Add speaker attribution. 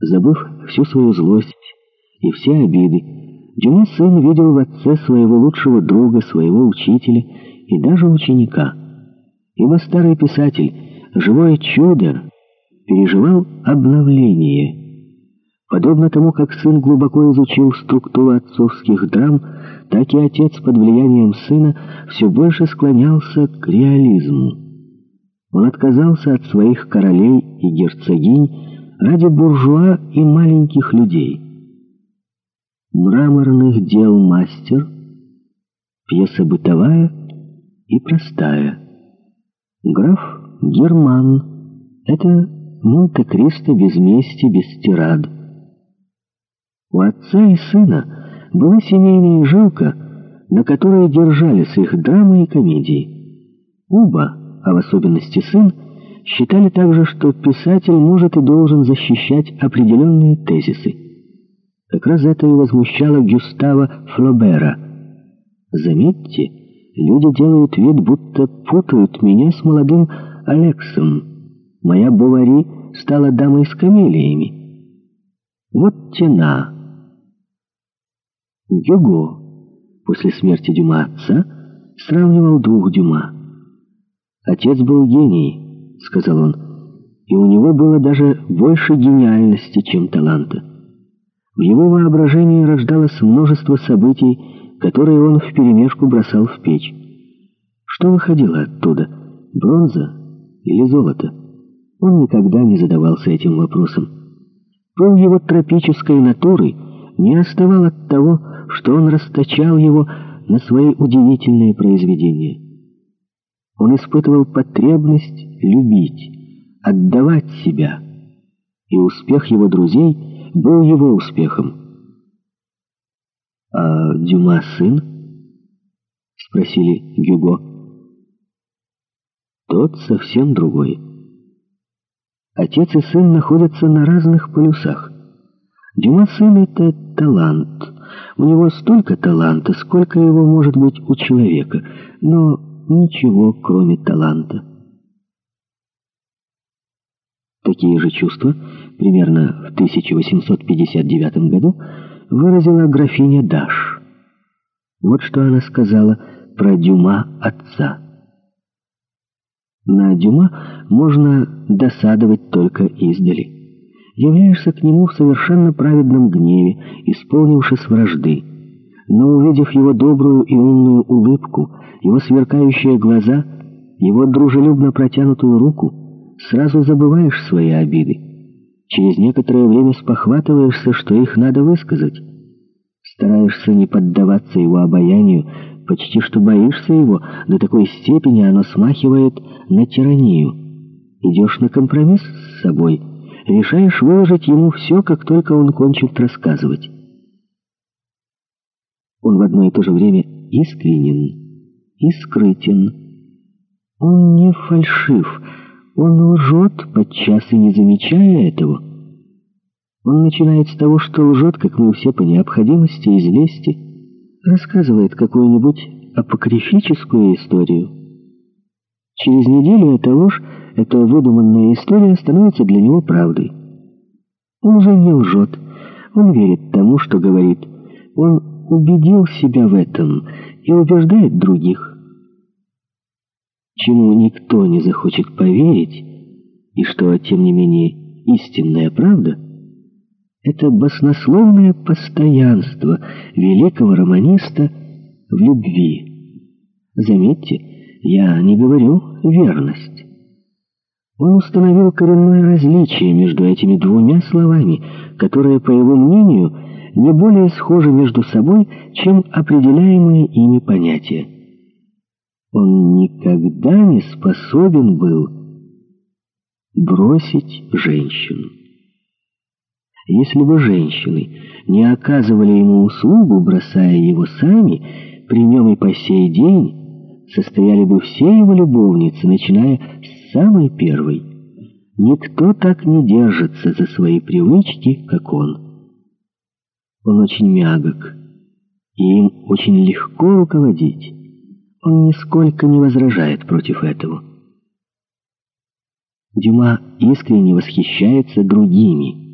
Speaker 1: Забыв всю свою злость и все обиды, Дюма сын видел в отце своего лучшего друга, своего учителя и даже ученика. Ибо старый писатель, живое чудо, переживал обновление. Подобно тому, как сын глубоко изучил структуру отцовских драм, так и отец под влиянием сына все больше склонялся к реализму. Он отказался от своих королей и герцогинь, ради буржуа и маленьких людей. Мраморных дел мастер, пьеса бытовая и простая. Граф Герман — это Монте-Кристо без мести, без тирад. У отца и сына была семейная жилка, на которой держались их драмы и комедии. Оба, а в особенности сын, считали также, что писатель может и должен защищать определенные тезисы. Как раз это и возмущало Гюстава Флобера. «Заметьте, люди делают вид, будто путают меня с молодым Алексом. Моя Бовари стала дамой с камелиями. Вот тена». Гюго после смерти Дюма отца сравнивал двух Дюма. Отец был гений, — сказал он, — и у него было даже больше гениальности, чем таланта. В его воображении рождалось множество событий, которые он вперемешку бросал в печь. Что выходило оттуда, бронза или золото? Он никогда не задавался этим вопросом. Пол его тропической натуры не оставал от того, что он расточал его на свои удивительные произведения. Он испытывал потребность любить, отдавать себя, и успех его друзей был его успехом. «А Дюма сын?» — спросили Гюго. «Тот совсем другой. Отец и сын находятся на разных полюсах. Дюма сын — это талант. У него столько таланта, сколько его может быть у человека, но ничего, кроме таланта. Такие же чувства, примерно в 1859 году, выразила графиня Даш. Вот что она сказала про Дюма отца. На Дюма можно досадовать только издали. Являешься к нему в совершенно праведном гневе, исполнившись вражды но увидев его добрую и умную улыбку, его сверкающие глаза, его дружелюбно протянутую руку, сразу забываешь свои обиды. Через некоторое время спохватываешься, что их надо высказать. Стараешься не поддаваться его обаянию, почти что боишься его, до такой степени оно смахивает на тиранию. Идешь на компромисс с собой, решаешь выложить ему все, как только он кончит рассказывать. Он в одно и то же время искренен и скрытен. Он не фальшив, он лжет, подчас и не замечая этого. Он начинает с того, что лжет, как мы все по необходимости из лести, рассказывает какую-нибудь апокрифическую историю. Через неделю эта ложь, эта выдуманная история становится для него правдой. Он уже не лжет, он верит тому, что говорит. Он убедил себя в этом и убеждает других. Чему никто не захочет поверить, и что, тем не менее, истинная правда, это баснословное постоянство великого романиста в любви. Заметьте, я не говорю верность. Он установил коренное различие между этими двумя словами, которые, по его мнению, не более схожи между собой, чем определяемые ими понятия. Он никогда не способен был бросить женщину. Если бы женщины не оказывали ему услугу, бросая его сами, при нем и по сей день состояли бы все его любовницы, начиная с самой первой. Никто так не держится за свои привычки, как он. Он очень мягок, и им очень легко руководить. Он нисколько не возражает против этого. Дюма искренне восхищается другими.